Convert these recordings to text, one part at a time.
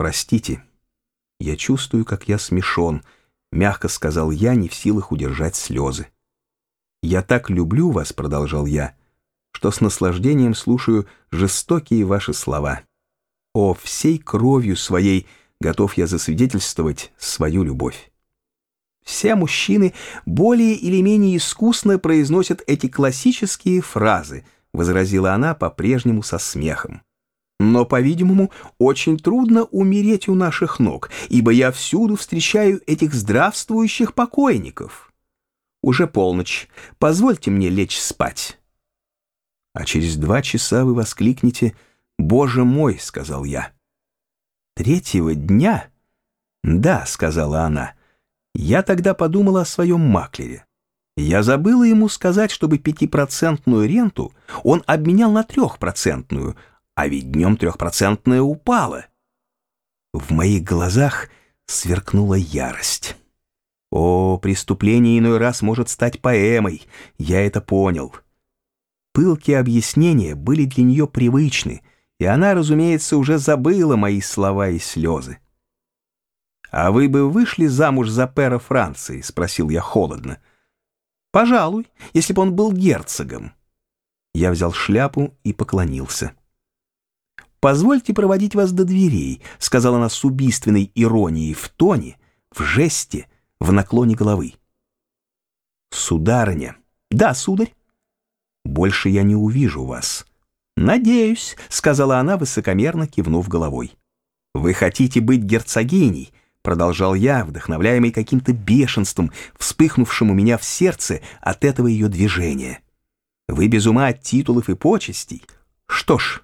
«Простите, я чувствую, как я смешон», — мягко сказал я, не в силах удержать слезы. «Я так люблю вас», — продолжал я, — «что с наслаждением слушаю жестокие ваши слова. О, всей кровью своей готов я засвидетельствовать свою любовь». Все мужчины более или менее искусно произносят эти классические фразы, возразила она по-прежнему со смехом. Но, по-видимому, очень трудно умереть у наших ног, ибо я всюду встречаю этих здравствующих покойников. Уже полночь, позвольте мне лечь спать. А через два часа вы воскликнете «Боже мой!» — сказал я. «Третьего дня?» «Да», — сказала она, — я тогда подумала о своем маклере. Я забыла ему сказать, чтобы пятипроцентную ренту он обменял на трехпроцентную, а ведь днем трехпроцентная упала. В моих глазах сверкнула ярость. О, преступление иной раз может стать поэмой, я это понял. Пылкие объяснения были для нее привычны, и она, разумеется, уже забыла мои слова и слезы. «А вы бы вышли замуж за пера Франции?» — спросил я холодно. «Пожалуй, если бы он был герцогом». Я взял шляпу и поклонился. «Позвольте проводить вас до дверей», — сказала она с убийственной иронией в тоне, в жесте, в наклоне головы. «Сударыня». «Да, сударь». «Больше я не увижу вас». «Надеюсь», — сказала она, высокомерно кивнув головой. «Вы хотите быть герцогиней?» Продолжал я, вдохновляемый каким-то бешенством, вспыхнувшим у меня в сердце от этого ее движения. Вы без ума от титулов и почестей? Что ж,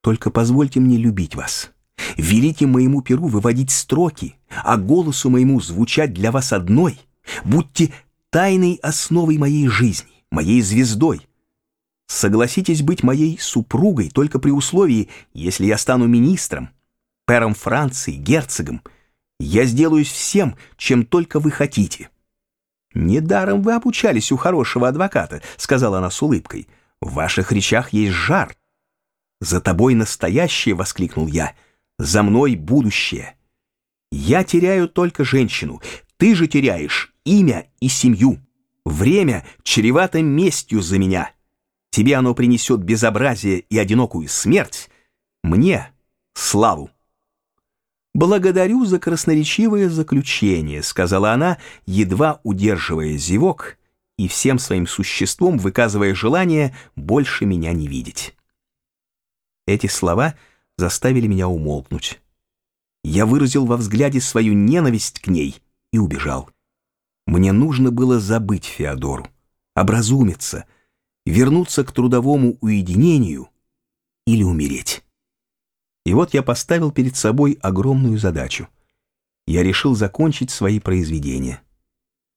только позвольте мне любить вас. Велите моему перу выводить строки, а голосу моему звучать для вас одной. Будьте тайной основой моей жизни, моей звездой. Согласитесь быть моей супругой только при условии, если я стану министром, пером Франции, герцогом, я сделаюсь всем, чем только вы хотите». «Недаром вы обучались у хорошего адвоката», — сказала она с улыбкой. «В ваших речах есть жар». «За тобой настоящее!» — воскликнул я. «За мной будущее!» «Я теряю только женщину. Ты же теряешь имя и семью. Время чревато местью за меня. Тебе оно принесет безобразие и одинокую смерть. Мне — славу». «Благодарю за красноречивое заключение», — сказала она, едва удерживая зевок и всем своим существом выказывая желание больше меня не видеть. Эти слова заставили меня умолкнуть. Я выразил во взгляде свою ненависть к ней и убежал. Мне нужно было забыть Феодору, образумиться, вернуться к трудовому уединению или умереть. И вот я поставил перед собой огромную задачу. Я решил закончить свои произведения.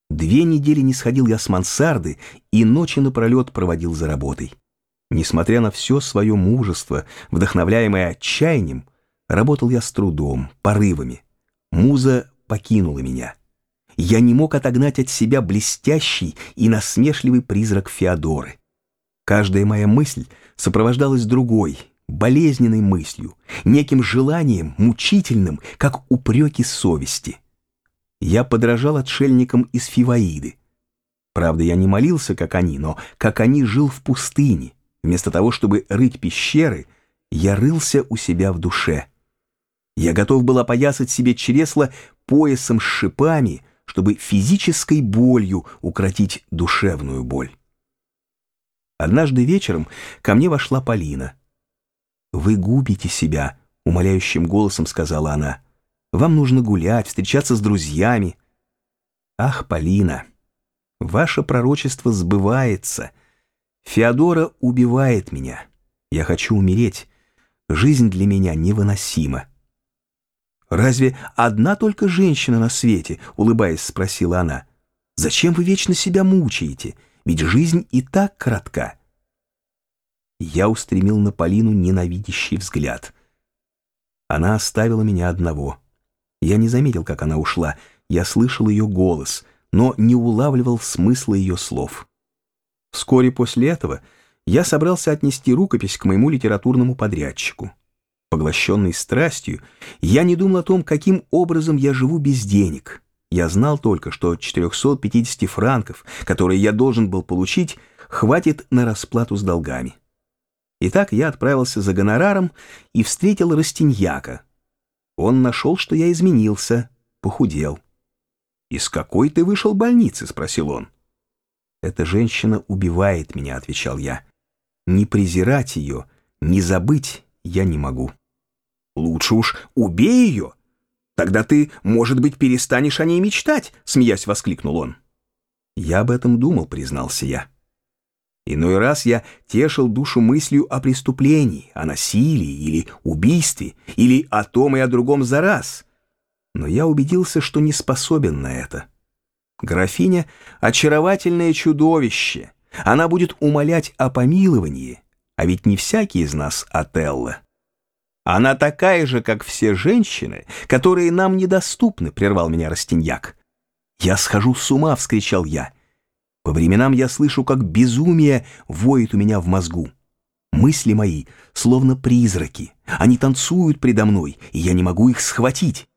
Две недели не сходил я с мансарды и ночи напролет проводил за работой. Несмотря на все свое мужество, вдохновляемое отчаянием, работал я с трудом, порывами. Муза покинула меня. Я не мог отогнать от себя блестящий и насмешливый призрак Феодоры. Каждая моя мысль сопровождалась другой — болезненной мыслью, неким желанием, мучительным, как упреки совести. Я подражал отшельникам из Фиваиды. Правда, я не молился, как они, но как они жил в пустыне. Вместо того, чтобы рыть пещеры, я рылся у себя в душе. Я готов был опоясать себе чресло поясом с шипами, чтобы физической болью укротить душевную боль. Однажды вечером ко мне вошла Полина — «Вы губите себя», — умоляющим голосом сказала она. «Вам нужно гулять, встречаться с друзьями». «Ах, Полина, ваше пророчество сбывается. Феодора убивает меня. Я хочу умереть. Жизнь для меня невыносима». «Разве одна только женщина на свете?» — улыбаясь, спросила она. «Зачем вы вечно себя мучаете? Ведь жизнь и так коротка». Я устремил на Полину ненавидящий взгляд. Она оставила меня одного. Я не заметил, как она ушла. Я слышал ее голос, но не улавливал смысла ее слов. Вскоре после этого я собрался отнести рукопись к моему литературному подрядчику. Поглощенный страстью, я не думал о том, каким образом я живу без денег. Я знал только, что 450 франков, которые я должен был получить, хватит на расплату с долгами. Итак, я отправился за гонораром и встретил Растиньяка. Он нашел, что я изменился, похудел. «Из какой ты вышел больницы?» — спросил он. «Эта женщина убивает меня», — отвечал я. «Не презирать ее, не забыть я не могу». «Лучше уж убей ее. Тогда ты, может быть, перестанешь о ней мечтать», — смеясь воскликнул он. «Я об этом думал», — признался я. Иной раз я тешил душу мыслью о преступлении, о насилии или убийстве, или о том и о другом за раз. Но я убедился, что не способен на это. Графиня — очаровательное чудовище. Она будет умолять о помиловании, а ведь не всякий из нас Отелло. Она такая же, как все женщины, которые нам недоступны, прервал меня Растиньяк. Я схожу с ума, вскричал я. По временам я слышу, как безумие воет у меня в мозгу. Мысли мои словно призраки. Они танцуют предо мной, и я не могу их схватить.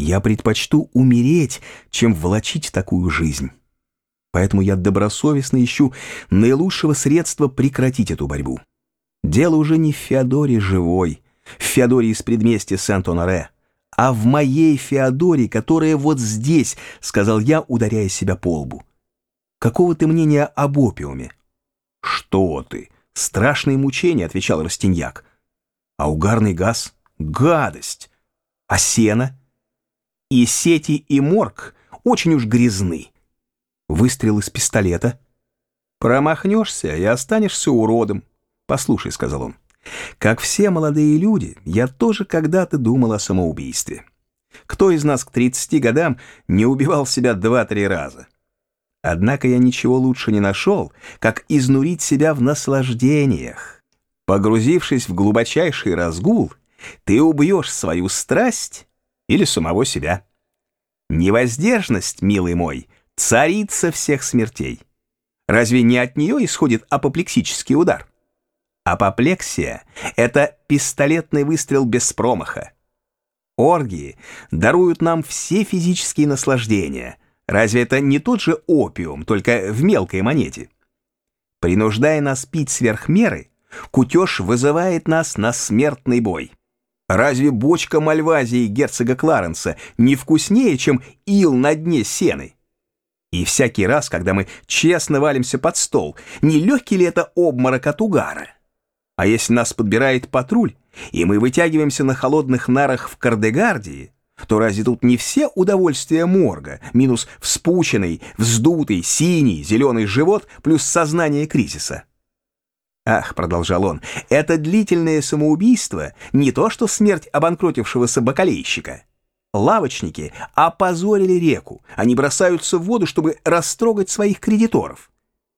Я предпочту умереть, чем волочить такую жизнь. Поэтому я добросовестно ищу наилучшего средства прекратить эту борьбу. Дело уже не в Феодоре живой, в Феодоре из предместья Сент-Оноре, а в моей Феодоре, которая вот здесь, сказал я, ударяя себя по лбу. Какого ты мнения об опиуме? Что ты? Страшные мучения, отвечал Растиньяк. А угарный газ? Гадость. А сено? И сети, и морг очень уж грязны. Выстрел из пистолета. Промахнешься и останешься уродом. Послушай, сказал он. Как все молодые люди, я тоже когда-то думал о самоубийстве. Кто из нас к 30 годам не убивал себя два-три раза? Однако я ничего лучше не нашел, как изнурить себя в наслаждениях. Погрузившись в глубочайший разгул, ты убьешь свою страсть или самого себя. Невоздержность, милый мой, царица всех смертей. Разве не от нее исходит апоплексический удар? Апоплексия — это пистолетный выстрел без промаха. Оргии даруют нам все физические наслаждения — Разве это не тот же опиум, только в мелкой монете? Принуждая нас пить сверх меры, кутеж вызывает нас на смертный бой. Разве бочка Мальвазии герцога Кларенса не вкуснее, чем ил на дне сены? И всякий раз, когда мы честно валимся под стол, не легкий ли это обморок от угара? А если нас подбирает патруль, и мы вытягиваемся на холодных нарах в Кардегардии, то разве тут не все удовольствия морга, минус вспученный, вздутый, синий, зеленый живот, плюс сознание кризиса? Ах, продолжал он, это длительное самоубийство не то что смерть обанкротившегося бакалейщика. Лавочники опозорили реку, они бросаются в воду, чтобы растрогать своих кредиторов.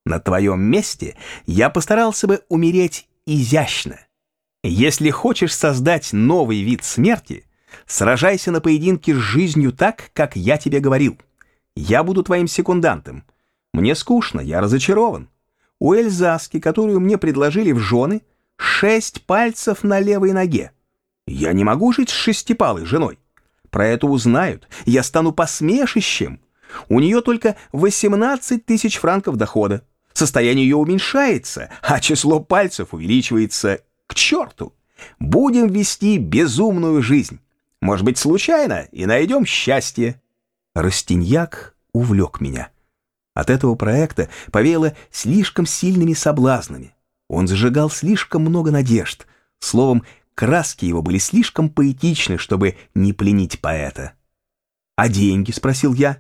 На твоем месте я постарался бы умереть изящно. Если хочешь создать новый вид смерти — Сражайся на поединке с жизнью так, как я тебе говорил. Я буду твоим секундантом. Мне скучно, я разочарован. У Эльзаски, которую мне предложили в жены, шесть пальцев на левой ноге. Я не могу жить с шестипалой женой. Про это узнают, я стану посмешищем. У нее только 18 тысяч франков дохода. Состояние ее уменьшается, а число пальцев увеличивается к черту. Будем вести безумную жизнь. Может быть, случайно, и найдем счастье». Растиньяк увлек меня. От этого проекта повеяло слишком сильными соблазнами. Он зажигал слишком много надежд. Словом, краски его были слишком поэтичны, чтобы не пленить поэта. «А деньги?» — спросил я.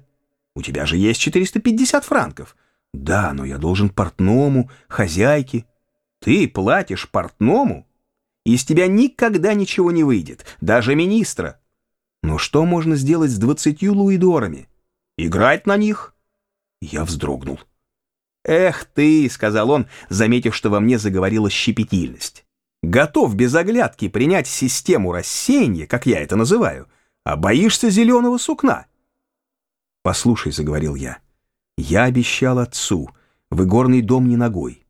«У тебя же есть 450 франков». «Да, но я должен портному, хозяйке». «Ты платишь портному?» Из тебя никогда ничего не выйдет, даже министра. Но что можно сделать с двадцатью луидорами? Играть на них? Я вздрогнул. «Эх ты», — сказал он, заметив, что во мне заговорила щепетильность. «Готов без оглядки принять систему рассеяния, как я это называю, а боишься зеленого сукна». «Послушай», — заговорил я, — «я обещал отцу, в игорный дом не ногой.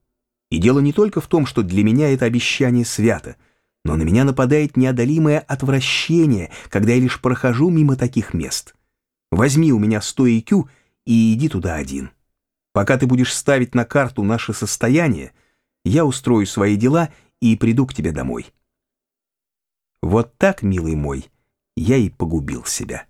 И дело не только в том, что для меня это обещание свято, но на меня нападает неодолимое отвращение, когда я лишь прохожу мимо таких мест. Возьми у меня сто икю и иди туда один. Пока ты будешь ставить на карту наше состояние, я устрою свои дела и приду к тебе домой. Вот так, милый мой, я и погубил себя.